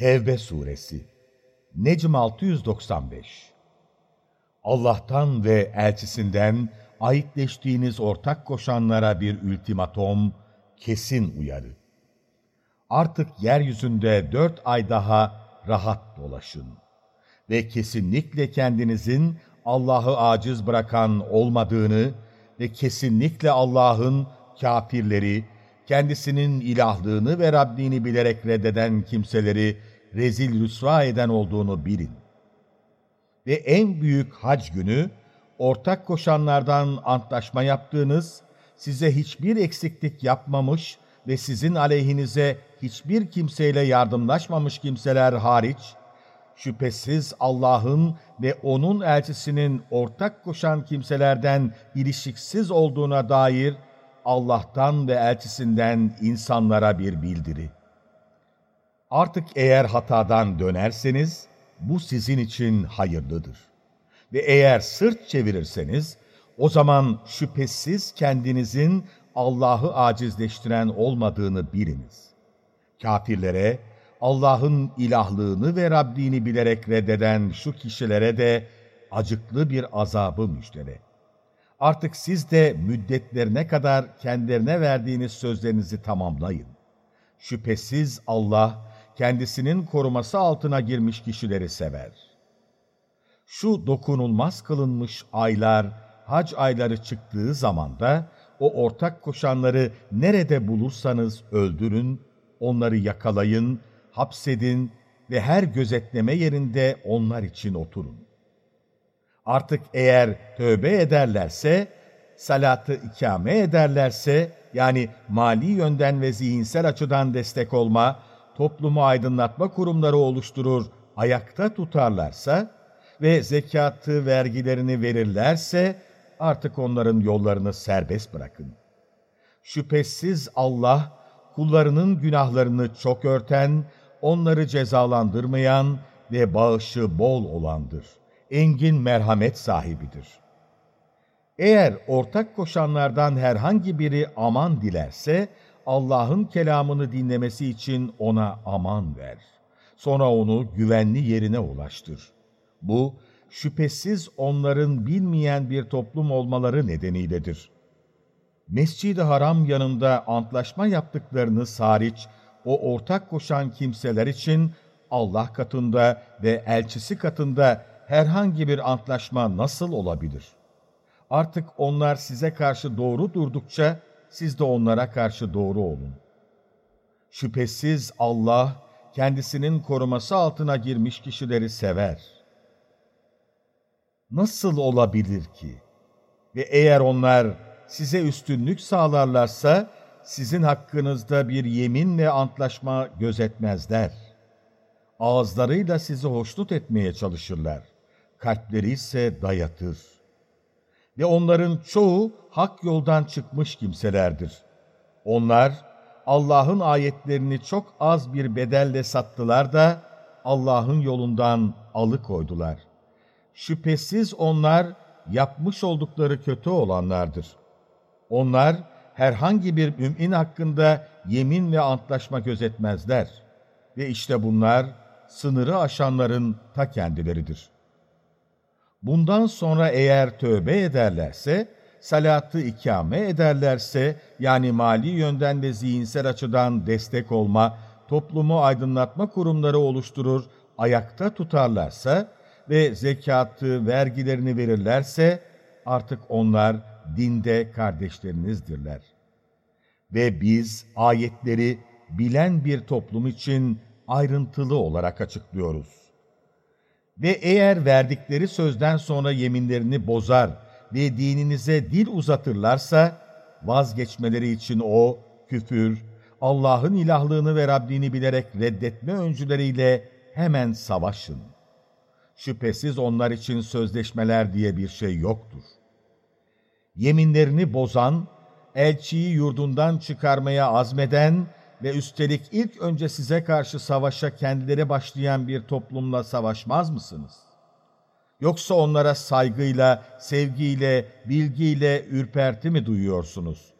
Tevbe Suresi Necm 695 Allah'tan ve elçisinden ayıtleştiğiniz ortak koşanlara bir ultimatom, kesin uyarı. Artık yeryüzünde dört ay daha rahat dolaşın. Ve kesinlikle kendinizin Allah'ı aciz bırakan olmadığını ve kesinlikle Allah'ın kafirleri, kendisinin ilahlığını ve Rabbini bilerek reddeden kimseleri rezil rüsva eden olduğunu bilin. Ve en büyük hac günü, ortak koşanlardan antlaşma yaptığınız, size hiçbir eksiklik yapmamış ve sizin aleyhinize hiçbir kimseyle yardımlaşmamış kimseler hariç, şüphesiz Allah'ın ve O'nun elçisinin ortak koşan kimselerden ilişiksiz olduğuna dair Allah'tan ve elçisinden insanlara bir bildiri. Artık eğer hatadan dönerseniz, bu sizin için hayırlıdır. Ve eğer sırt çevirirseniz, o zaman şüphesiz kendinizin Allah'ı acizleştiren olmadığını biliniz. Kafirlere, Allah'ın ilahlığını ve Rabbini bilerek reddeden şu kişilere de acıklı bir azabı müjdele. Artık siz de müddetlerine kadar kendilerine verdiğiniz sözlerinizi tamamlayın. Şüphesiz Allah, kendisinin koruması altına girmiş kişileri sever. Şu dokunulmaz kılınmış aylar, hac ayları çıktığı zaman da, o ortak koşanları nerede bulursanız öldürün, onları yakalayın, hapsedin ve her gözetleme yerinde onlar için oturun. Artık eğer tövbe ederlerse, salatı ikame ederlerse, yani mali yönden ve zihinsel açıdan destek olma, toplumu aydınlatma kurumları oluşturur, ayakta tutarlarsa ve zekatı, vergilerini verirlerse, artık onların yollarını serbest bırakın. Şüphesiz Allah, kullarının günahlarını çok örten, onları cezalandırmayan ve bağışı bol olandır. Engin merhamet sahibidir. Eğer ortak koşanlardan herhangi biri aman dilerse, Allah'ın kelamını dinlemesi için ona aman ver. Sonra onu güvenli yerine ulaştır. Bu, şüphesiz onların bilmeyen bir toplum olmaları nedeniyledir. Mescid-i Haram yanında antlaşma yaptıklarını hariç, o ortak koşan kimseler için Allah katında ve elçisi katında herhangi bir antlaşma nasıl olabilir? Artık onlar size karşı doğru durdukça, siz de onlara karşı doğru olun. Şüphesiz Allah, kendisinin koruması altına girmiş kişileri sever. Nasıl olabilir ki? Ve eğer onlar size üstünlük sağlarlarsa, sizin hakkınızda bir yeminle antlaşma gözetmezler. Ağızlarıyla sizi hoşnut etmeye çalışırlar. Kalpleri ise dayatır. Ve onların çoğu hak yoldan çıkmış kimselerdir. Onlar Allah'ın ayetlerini çok az bir bedelle sattılar da Allah'ın yolundan alıkoydular. Şüphesiz onlar yapmış oldukları kötü olanlardır. Onlar herhangi bir mümin hakkında yemin ve antlaşma gözetmezler. Ve işte bunlar sınırı aşanların ta kendileridir. Bundan sonra eğer tövbe ederlerse, salatı ikame ederlerse, yani mali yönden ve zihinsel açıdan destek olma, toplumu aydınlatma kurumları oluşturur, ayakta tutarlarsa ve zekatı, vergilerini verirlerse, artık onlar dinde kardeşlerinizdirler. Ve biz ayetleri bilen bir toplum için ayrıntılı olarak açıklıyoruz. Ve eğer verdikleri sözden sonra yeminlerini bozar ve dininize dil uzatırlarsa, vazgeçmeleri için o, küfür, Allah'ın ilahlığını ve Rabbini bilerek reddetme öncüleriyle hemen savaşın. Şüphesiz onlar için sözleşmeler diye bir şey yoktur yeminlerini bozan, elçiyi yurdundan çıkarmaya azmeden ve üstelik ilk önce size karşı savaşa kendileri başlayan bir toplumla savaşmaz mısınız? Yoksa onlara saygıyla, sevgiyle, bilgiyle ürperti mi duyuyorsunuz?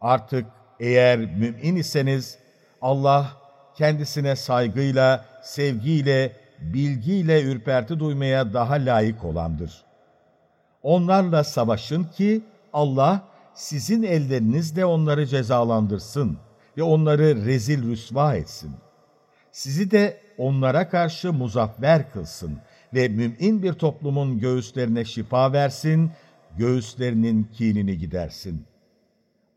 Artık eğer mümin iseniz Allah kendisine saygıyla, sevgiyle, bilgiyle ürperti duymaya daha layık olandır. Onlarla savaşın ki Allah sizin ellerinizle onları cezalandırsın ve onları rezil rüsva etsin. Sizi de onlara karşı muzaffer kılsın ve mümin bir toplumun göğüslerine şifa versin, göğüslerinin kinini gidersin.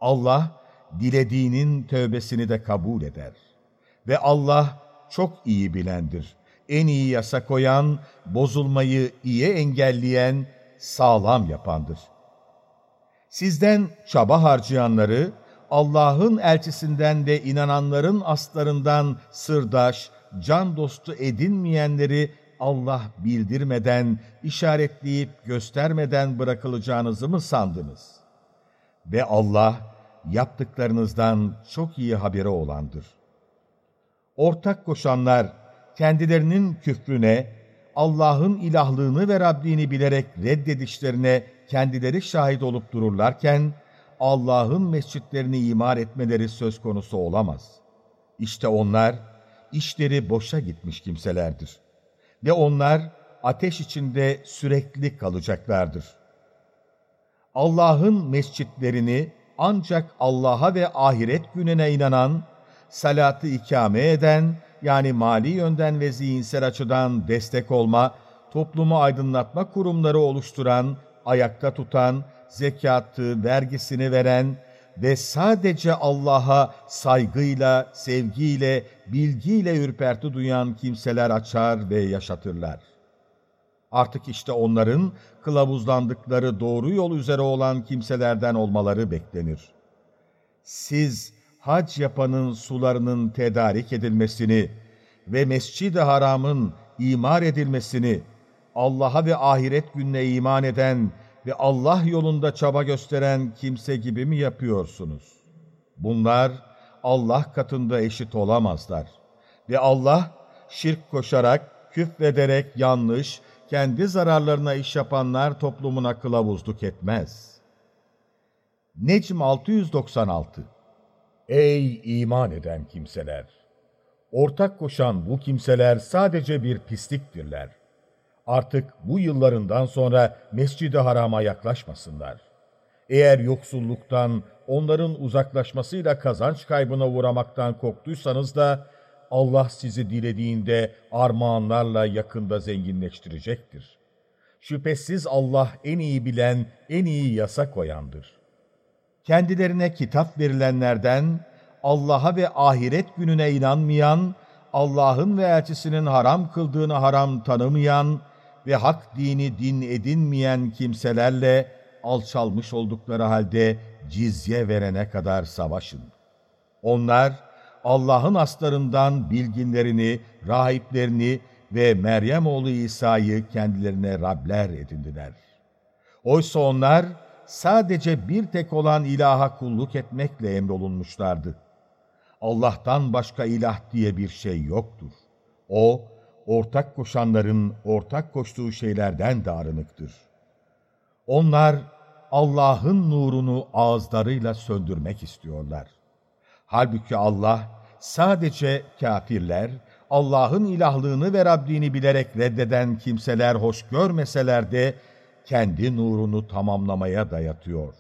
Allah, dilediğinin tövbesini de kabul eder. Ve Allah çok iyi bilendir. En iyi yasa koyan, bozulmayı iyi engelleyen, sağlam yapandır. Sizden çaba harcayanları, Allah'ın elçisinden ve inananların aslarından sırdaş, can dostu edinmeyenleri Allah bildirmeden, işaretleyip göstermeden bırakılacağınızı mı sandınız? Ve Allah yaptıklarınızdan çok iyi haberi olandır. Ortak koşanlar kendilerinin küfrüne, Allah'ın ilahlığını ve Rabbini bilerek reddedişlerine kendileri şahit olup dururlarken, Allah'ın mescitlerini imar etmeleri söz konusu olamaz. İşte onlar, işleri boşa gitmiş kimselerdir. Ve onlar ateş içinde sürekli kalacaklardır. Allah'ın mescitlerini ancak Allah'a ve ahiret gününe inanan, salatı ikame eden, yani mali yönden ve zihinsel açıdan destek olma, toplumu aydınlatma kurumları oluşturan, ayakta tutan, zekatı, vergisini veren ve sadece Allah'a saygıyla, sevgiyle, bilgiyle ürperti duyan kimseler açar ve yaşatırlar. Artık işte onların kılavuzlandıkları doğru yol üzere olan kimselerden olmaları beklenir. Siz hac yapanın sularının tedarik edilmesini ve Mescid-i Haram'ın imar edilmesini, Allah'a ve ahiret gününe iman eden ve Allah yolunda çaba gösteren kimse gibi mi yapıyorsunuz? Bunlar Allah katında eşit olamazlar. Ve Allah şirk koşarak, küfrederek yanlış, kendi zararlarına iş yapanlar toplumuna kılavuzluk etmez. Necm 696 Ey iman eden kimseler! Ortak koşan bu kimseler sadece bir pisliktirler. Artık bu yıllarından sonra Mescid-i Haram'a yaklaşmasınlar. Eğer yoksulluktan, onların uzaklaşmasıyla kazanç kaybına uğramaktan korktuysanız da, Allah sizi dilediğinde armağanlarla yakında zenginleştirecektir. Şüphesiz Allah en iyi bilen, en iyi yasa koyandır. Kendilerine kitap verilenlerden, Allah'a ve ahiret gününe inanmayan, Allah'ın ve elçisinin haram kıldığını haram tanımayan ve hak dini din edinmeyen kimselerle alçalmış oldukları halde cizye verene kadar savaşın. Onlar, Allah'ın aslarından bilginlerini, rahiplerini ve Meryem oğlu İsa'yı kendilerine Rabler edindiler. Oysa onlar sadece bir tek olan ilaha kulluk etmekle emrolunmuşlardı. Allah'tan başka ilah diye bir şey yoktur. O, ortak koşanların ortak koştuğu şeylerden de. Onlar Allah'ın nurunu ağızlarıyla söndürmek istiyorlar. Halbuki Allah sadece kafirler, Allah'ın ilahlığını ve Rabbini bilerek reddeden kimseler hoş görmeseler de kendi nurunu tamamlamaya dayatıyor.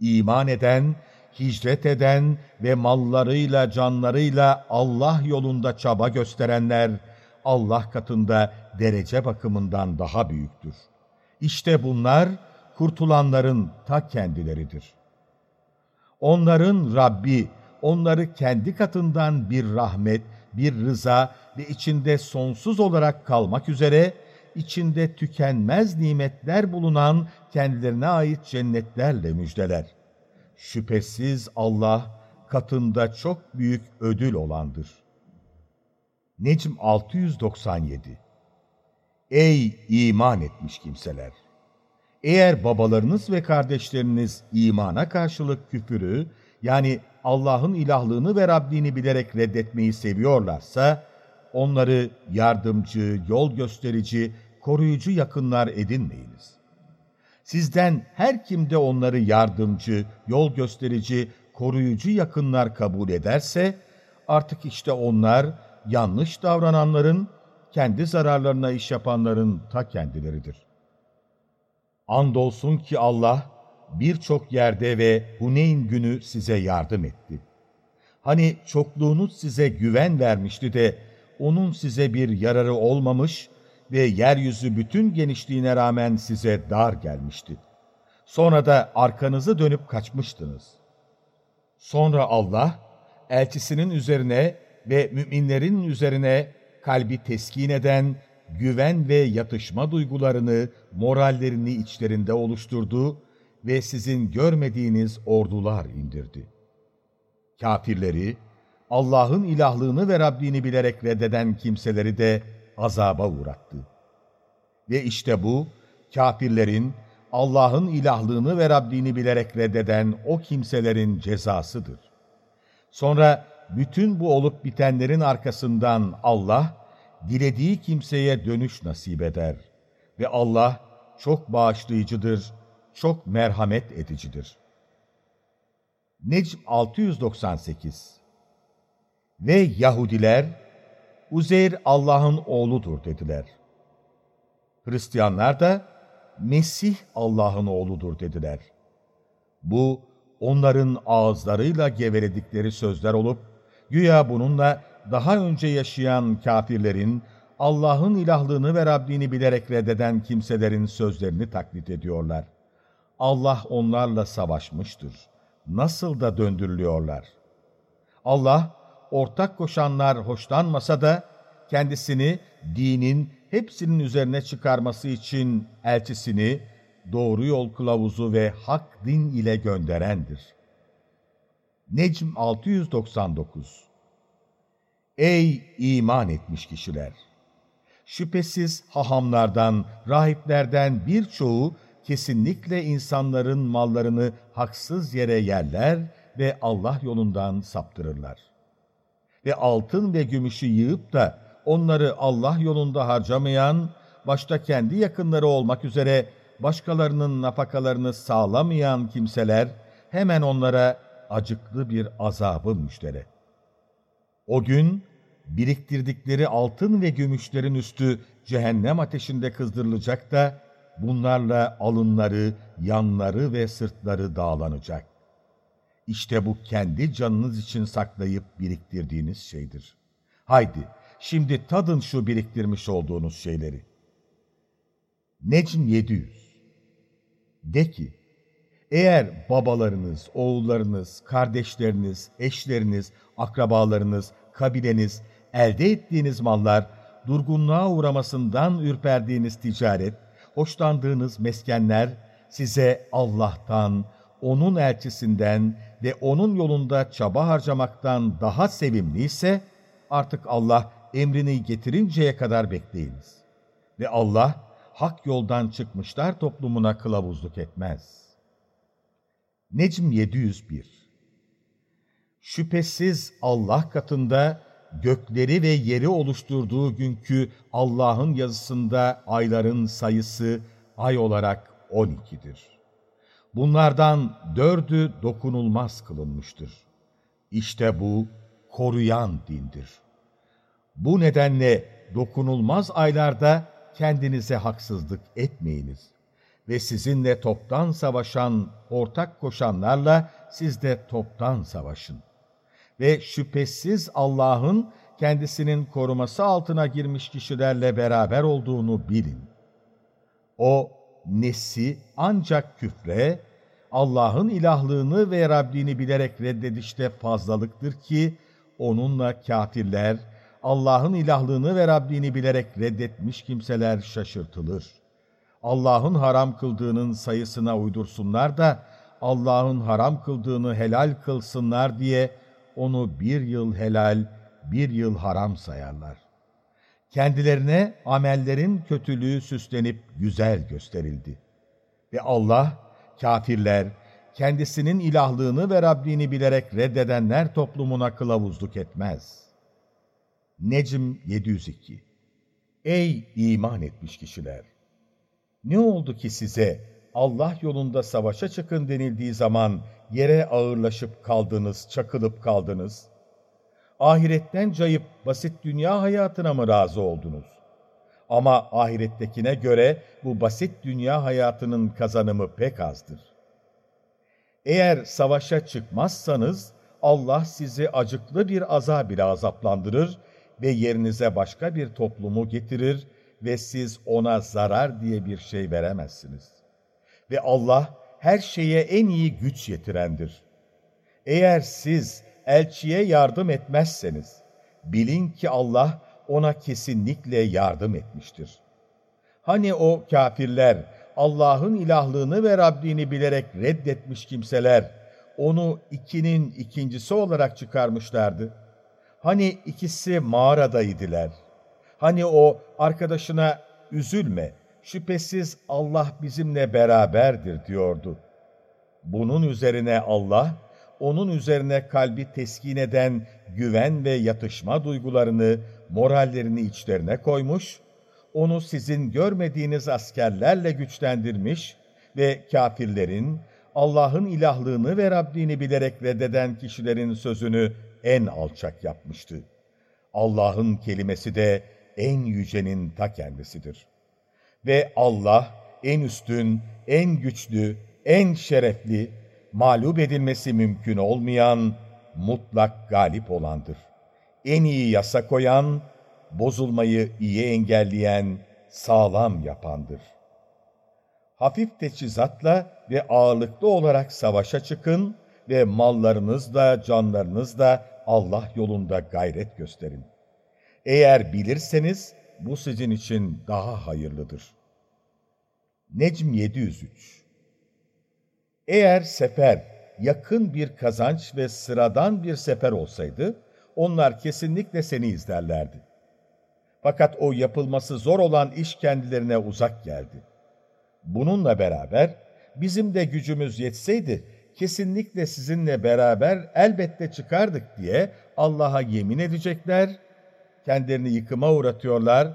İman eden, hicret eden ve mallarıyla, canlarıyla Allah yolunda çaba gösterenler, Allah katında derece bakımından daha büyüktür. İşte bunlar kurtulanların ta kendileridir. Onların Rabbi, onları kendi katından bir rahmet, bir rıza ve içinde sonsuz olarak kalmak üzere, içinde tükenmez nimetler bulunan kendilerine ait cennetlerle müjdeler. Şüphesiz Allah katında çok büyük ödül olandır. Necm 697 Ey iman etmiş kimseler! Eğer babalarınız ve kardeşleriniz imana karşılık küfürü, yani Allah'ın ilahlığını ve Rabbini bilerek reddetmeyi seviyorlarsa, onları yardımcı, yol gösterici, koruyucu yakınlar edinmeyiniz. Sizden her kimde onları yardımcı, yol gösterici, koruyucu yakınlar kabul ederse, artık işte onlar yanlış davrananların, kendi zararlarına iş yapanların ta kendileridir. Andolsun ki Allah birçok yerde ve Huneyn günü size yardım etti. Hani çokluğunuz size güven vermişti de onun size bir yararı olmamış ve yeryüzü bütün genişliğine rağmen size dar gelmişti. Sonra da arkanızı dönüp kaçmıştınız. Sonra Allah, elçisinin üzerine ve müminlerin üzerine kalbi teskin eden güven ve yatışma duygularını, morallerini içlerinde oluşturdu ve sizin görmediğiniz ordular indirdi. Kafirleri, Allah'ın ilahlığını ve Rabbini bilerek reddeden kimseleri de azaba uğrattı. Ve işte bu, kafirlerin, Allah'ın ilahlığını ve Rabbini bilerek reddeden o kimselerin cezasıdır. Sonra bütün bu olup bitenlerin arkasından Allah, dilediği kimseye dönüş nasip eder. Ve Allah çok bağışlayıcıdır, çok merhamet edicidir. Necm 698 Ve Yahudiler, Uzeyr Allah'ın oğludur dediler. Hristiyanlar da, Mesih Allah'ın oğludur dediler. Bu, onların ağızlarıyla geveledikleri sözler olup, güya bununla daha önce yaşayan kafirlerin, Allah'ın ilahlığını ve Rabbini bilerek reddeden kimselerin sözlerini taklit ediyorlar. Allah onlarla savaşmıştır. Nasıl da döndürülüyorlar. Allah, ortak koşanlar hoşlanmasa da, kendisini dinin hepsinin üzerine çıkarması için elçisini, doğru yol kılavuzu ve hak din ile gönderendir. Necm 699 Ey iman etmiş kişiler! Şüphesiz hahamlardan, rahiplerden birçoğu kesinlikle insanların mallarını haksız yere yerler ve Allah yolundan saptırırlar. Ve altın ve gümüşü yığıp da onları Allah yolunda harcamayan, başta kendi yakınları olmak üzere başkalarının nafakalarını sağlamayan kimseler hemen onlara acıklı bir azabı müştere. O gün biriktirdikleri altın ve gümüşlerin üstü cehennem ateşinde kızdırılacak da bunlarla alınları, yanları ve sırtları dağlanacak. İşte bu kendi canınız için saklayıp biriktirdiğiniz şeydir. Haydi şimdi tadın şu biriktirmiş olduğunuz şeyleri. Necm 700 De ki, eğer babalarınız, oğullarınız, kardeşleriniz, eşleriniz, akrabalarınız, kabileniz, elde ettiğiniz mallar, durgunluğa uğramasından ürperdiğiniz ticaret, hoşlandığınız meskenler size Allah'tan, O'nun elçisinden ve O'nun yolunda çaba harcamaktan daha sevimli ise, artık Allah emrini getirinceye kadar bekleyiniz. Ve Allah, hak yoldan çıkmışlar toplumuna kılavuzluk etmez. Necm 701 Şüphesiz Allah katında gökleri ve yeri oluşturduğu günkü Allah'ın yazısında ayların sayısı ay olarak 12'dir. Bunlardan dördü dokunulmaz kılınmıştır. İşte bu koruyan dindir. Bu nedenle dokunulmaz aylarda kendinize haksızlık etmeyiniz. Ve sizinle toptan savaşan, ortak koşanlarla siz de toptan savaşın ve şüphesiz Allah'ın kendisinin koruması altına girmiş kişilerle beraber olduğunu bilin. O nesi ancak küfre, Allah'ın ilahlığını ve Rabbini bilerek reddedişte fazlalıktır ki, onunla kafirler, Allah'ın ilahlığını ve Rabbini bilerek reddetmiş kimseler şaşırtılır. Allah'ın haram kıldığının sayısına uydursunlar da, Allah'ın haram kıldığını helal kılsınlar diye, onu bir yıl helal, bir yıl haram sayarlar. Kendilerine amellerin kötülüğü süslenip güzel gösterildi. Ve Allah, kafirler, kendisinin ilahlığını ve Rabbini bilerek reddedenler toplumuna kılavuzluk etmez. Necm 702 Ey iman etmiş kişiler! Ne oldu ki size Allah yolunda savaşa çıkın denildiği zaman yere ağırlaşıp kaldınız, çakılıp kaldınız. ahiretten cayıp basit dünya hayatına mı razı oldunuz? Ama ahirettekine göre bu basit dünya hayatının kazanımı pek azdır. Eğer savaşa çıkmazsanız Allah sizi acıklı bir azab ile azaplandırır ve yerinize başka bir toplumu getirir ve siz ona zarar diye bir şey veremezsiniz. Ve Allah her şeye en iyi güç yetirendir. Eğer siz elçiye yardım etmezseniz, bilin ki Allah ona kesinlikle yardım etmiştir. Hani o kafirler, Allah'ın ilahlığını ve Rabbini bilerek reddetmiş kimseler, onu ikinin ikincisi olarak çıkarmışlardı. Hani ikisi mağaradaydılar. Hani o arkadaşına üzülme, şüphesiz Allah bizimle beraberdir diyordu. Bunun üzerine Allah, onun üzerine kalbi teskin eden güven ve yatışma duygularını, morallerini içlerine koymuş, onu sizin görmediğiniz askerlerle güçlendirmiş ve kafirlerin, Allah'ın ilahlığını ve Rabbini bilerek reddeden kişilerin sözünü en alçak yapmıştı. Allah'ın kelimesi de en yücenin ta kendisidir. Ve Allah en üstün, en güçlü, en şerefli, mağlup edilmesi mümkün olmayan, mutlak galip olandır. En iyi yasa koyan, bozulmayı iyi engelleyen, sağlam yapandır. Hafif teçhizatla ve ağırlıklı olarak savaşa çıkın ve mallarınızla, canlarınızla Allah yolunda gayret gösterin. Eğer bilirseniz bu sizin için daha hayırlıdır. Necm 703 Eğer sefer yakın bir kazanç ve sıradan bir sefer olsaydı, onlar kesinlikle seni izlerlerdi. Fakat o yapılması zor olan iş kendilerine uzak geldi. Bununla beraber bizim de gücümüz yetseydi kesinlikle sizinle beraber elbette çıkardık diye Allah'a yemin edecekler, kendilerini yıkıma uğratıyorlar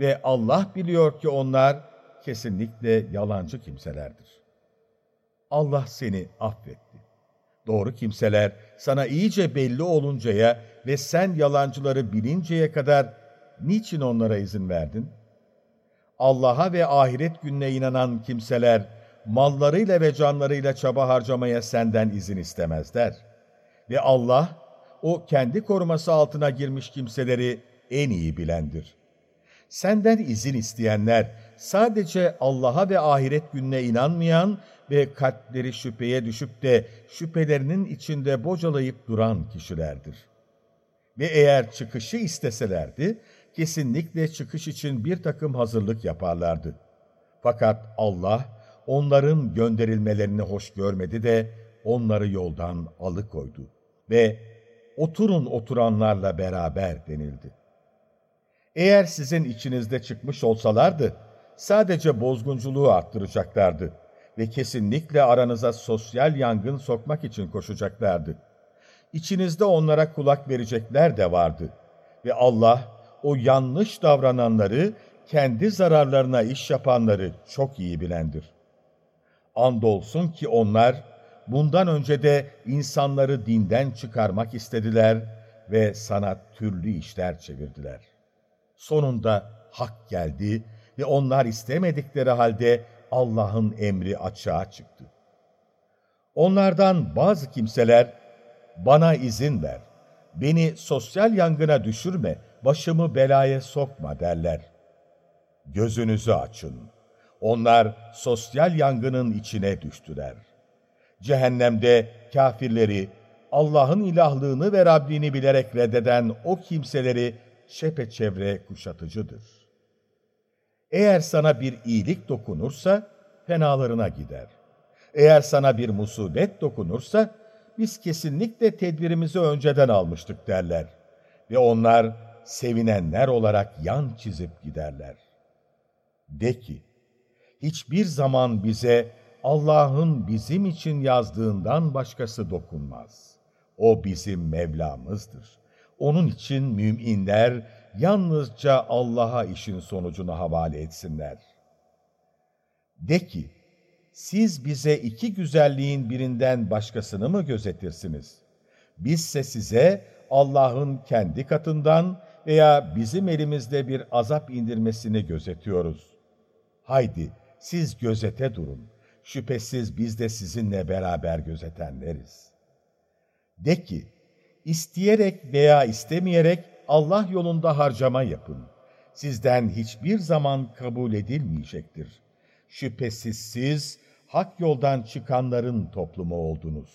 ve Allah biliyor ki onlar kesinlikle yalancı kimselerdir. Allah seni affetti. Doğru kimseler sana iyice belli oluncaya ve sen yalancıları bilinceye kadar niçin onlara izin verdin? Allah'a ve ahiret gününe inanan kimseler, mallarıyla ve canlarıyla çaba harcamaya senden izin istemezler. Ve Allah, o kendi koruması altına girmiş kimseleri en iyi bilendir. Senden izin isteyenler, sadece Allah'a ve ahiret gününe inanmayan ve kalpleri şüpheye düşüp de şüphelerinin içinde bocalayıp duran kişilerdir. Ve eğer çıkışı isteselerdi, kesinlikle çıkış için bir takım hazırlık yaparlardı. Fakat Allah onların gönderilmelerini hoş görmedi de onları yoldan alıkoydu ve oturun oturanlarla beraber denildi. Eğer sizin içinizde çıkmış olsalardı, sadece bozgunculuğu arttıracaklardı ve kesinlikle aranıza sosyal yangın sokmak için koşacaklardı. İçinizde onlara kulak verecekler de vardı ve Allah o yanlış davrananları, kendi zararlarına iş yapanları çok iyi bilendir. Andolsun ki onlar, bundan önce de insanları dinden çıkarmak istediler ve sana türlü işler çevirdiler. Sonunda hak geldi ve onlar istemedikleri halde Allah'ın emri açığa çıktı. Onlardan bazı kimseler, bana izin ver, beni sosyal yangına düşürme, başımı belaya sokma derler. Gözünüzü açın. Onlar sosyal yangının içine düştüler. Cehennemde kafirleri, Allah'ın ilahlığını ve Rabbini bilerek reddeden o kimseleri çepeçevre kuşatıcıdır. Eğer sana bir iyilik dokunursa, fenalarına gider. Eğer sana bir musibet dokunursa, biz kesinlikle tedbirimizi önceden almıştık derler. Ve onlar sevinenler olarak yan çizip giderler. De ki, hiçbir zaman bize Allah'ın bizim için yazdığından başkası dokunmaz. O bizim Mevlamızdır. Onun için müminler yalnızca Allah'a işin sonucunu havale etsinler. De ki, siz bize iki güzelliğin birinden başkasını mı gözetirsiniz? Bizse size Allah'ın kendi katından veya bizim elimizde bir azap indirmesini gözetiyoruz. Haydi siz gözete durun. Şüphesiz biz de sizinle beraber gözetenleriz. De ki, isteyerek veya istemeyerek Allah yolunda harcama yapın. Sizden hiçbir zaman kabul edilmeyecektir. Şüphesiz siz hak yoldan çıkanların toplumu oldunuz.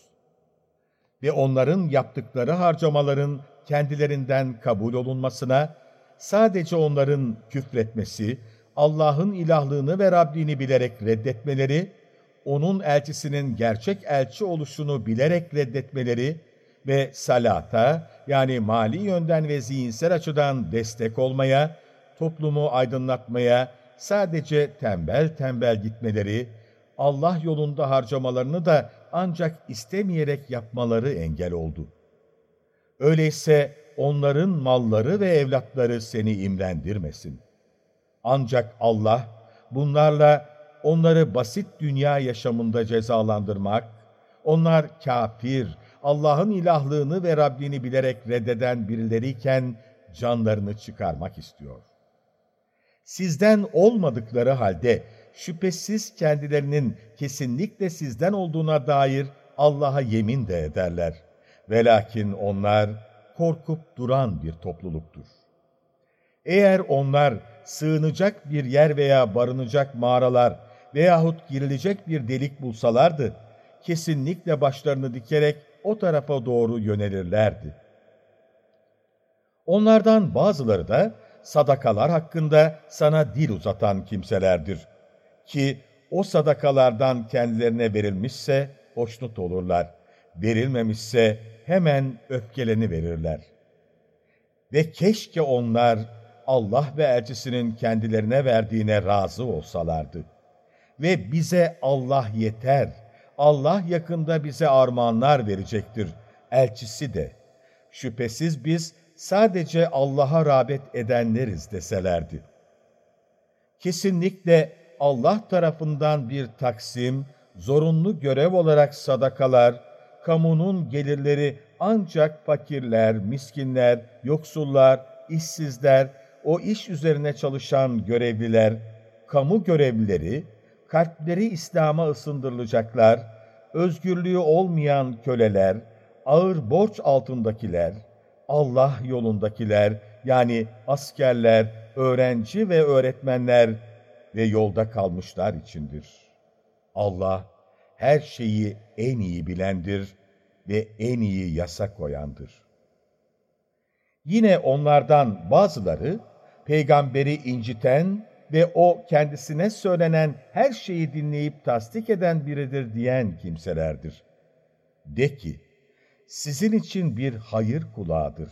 Ve onların yaptıkları harcamaların kendilerinden kabul olunmasına, sadece onların küfretmesi, Allah'ın ilahlığını ve Rabbini bilerek reddetmeleri, onun elçisinin gerçek elçi oluşunu bilerek reddetmeleri ve salata yani mali yönden ve zihinsel açıdan destek olmaya, toplumu aydınlatmaya sadece tembel tembel gitmeleri, Allah yolunda harcamalarını da ancak istemeyerek yapmaları engel oldu. Öyleyse onların malları ve evlatları seni imrendirmesin. Ancak Allah bunlarla onları basit dünya yaşamında cezalandırmak, onlar kafir, Allah'ın ilahlığını ve Rabbini bilerek reddeden birileriyken canlarını çıkarmak istiyor. Sizden olmadıkları halde şüphesiz kendilerinin kesinlikle sizden olduğuna dair Allah'a yemin de ederler. Velakin onlar korkup duran bir topluluktur. Eğer onlar sığınacak bir yer veya barınacak mağaralar veyahut girilecek bir delik bulsalardı, kesinlikle başlarını dikerek o tarafa doğru yönelirlerdi. Onlardan bazıları da sadakalar hakkında sana dil uzatan kimselerdir. Ki o sadakalardan kendilerine verilmişse hoşnut olurlar. Verilmemişse hemen öfkeleni verirler. Ve keşke onlar Allah ve elçisinin kendilerine verdiğine razı olsalardı. Ve bize Allah yeter, Allah yakında bize armağanlar verecektir, elçisi de. Şüphesiz biz sadece Allah'a rağbet edenleriz deselerdi. Kesinlikle Allah tarafından bir taksim, zorunlu görev olarak sadakalar, kamunun gelirleri ancak fakirler, miskinler, yoksullar, işsizler, o iş üzerine çalışan görevliler, kamu görevlileri, kalpleri İslam'a ısındırılacaklar, özgürlüğü olmayan köleler, ağır borç altındakiler, Allah yolundakiler yani askerler, öğrenci ve öğretmenler ve yolda kalmışlar içindir. Allah her şeyi en iyi bilendir ve en iyi yasa koyandır. Yine onlardan bazıları peygamberi inciten ve o kendisine söylenen her şeyi dinleyip tasdik eden biridir diyen kimselerdir. De ki, sizin için bir hayır kulağıdır.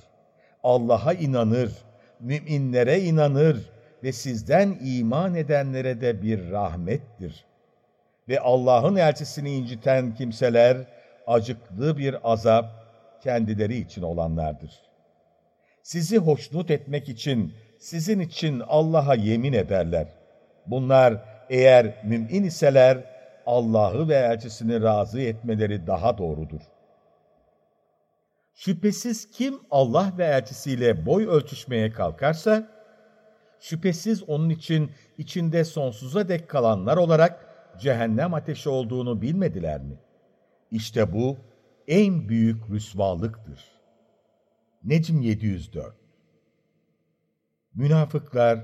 Allah'a inanır, müminlere inanır ve sizden iman edenlere de bir rahmettir. Ve Allah'ın elçisini inciten kimseler, acıklı bir azap kendileri için olanlardır. Sizi hoşnut etmek için, sizin için Allah'a yemin ederler. Bunlar eğer mümin iseler, Allah'ı ve elçisini razı etmeleri daha doğrudur. Şüphesiz kim Allah ve elçisiyle boy ölçüşmeye kalkarsa, şüphesiz onun için içinde sonsuza dek kalanlar olarak cehennem ateşi olduğunu bilmediler mi? İşte bu en büyük rüsvalıktır. Necm 704 Münafıklar,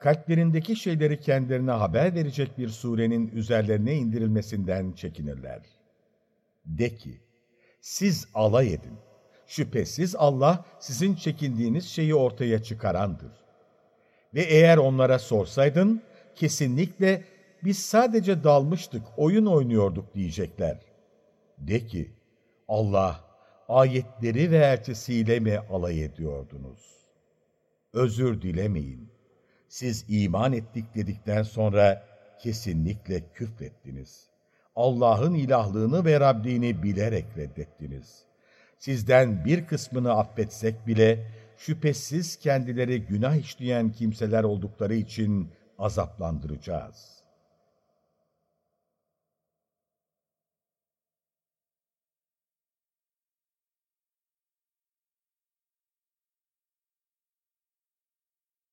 kalplerindeki şeyleri kendilerine haber verecek bir surenin üzerlerine indirilmesinden çekinirler. De ki, siz alay edin. Şüphesiz Allah sizin çekindiğiniz şeyi ortaya çıkarandır. Ve eğer onlara sorsaydın, kesinlikle biz sadece dalmıştık, oyun oynuyorduk diyecekler. De ki, Allah ayetleri ve elçisiyle mi alay ediyordunuz? Özür dilemeyin. Siz iman ettik dedikten sonra kesinlikle küfrettiniz. Allah'ın ilahlığını ve Rabbini bilerek reddettiniz.'' sizden bir kısmını affetsek bile şüphesiz kendileri günah işleyen kimseler oldukları için azaplandıracağız.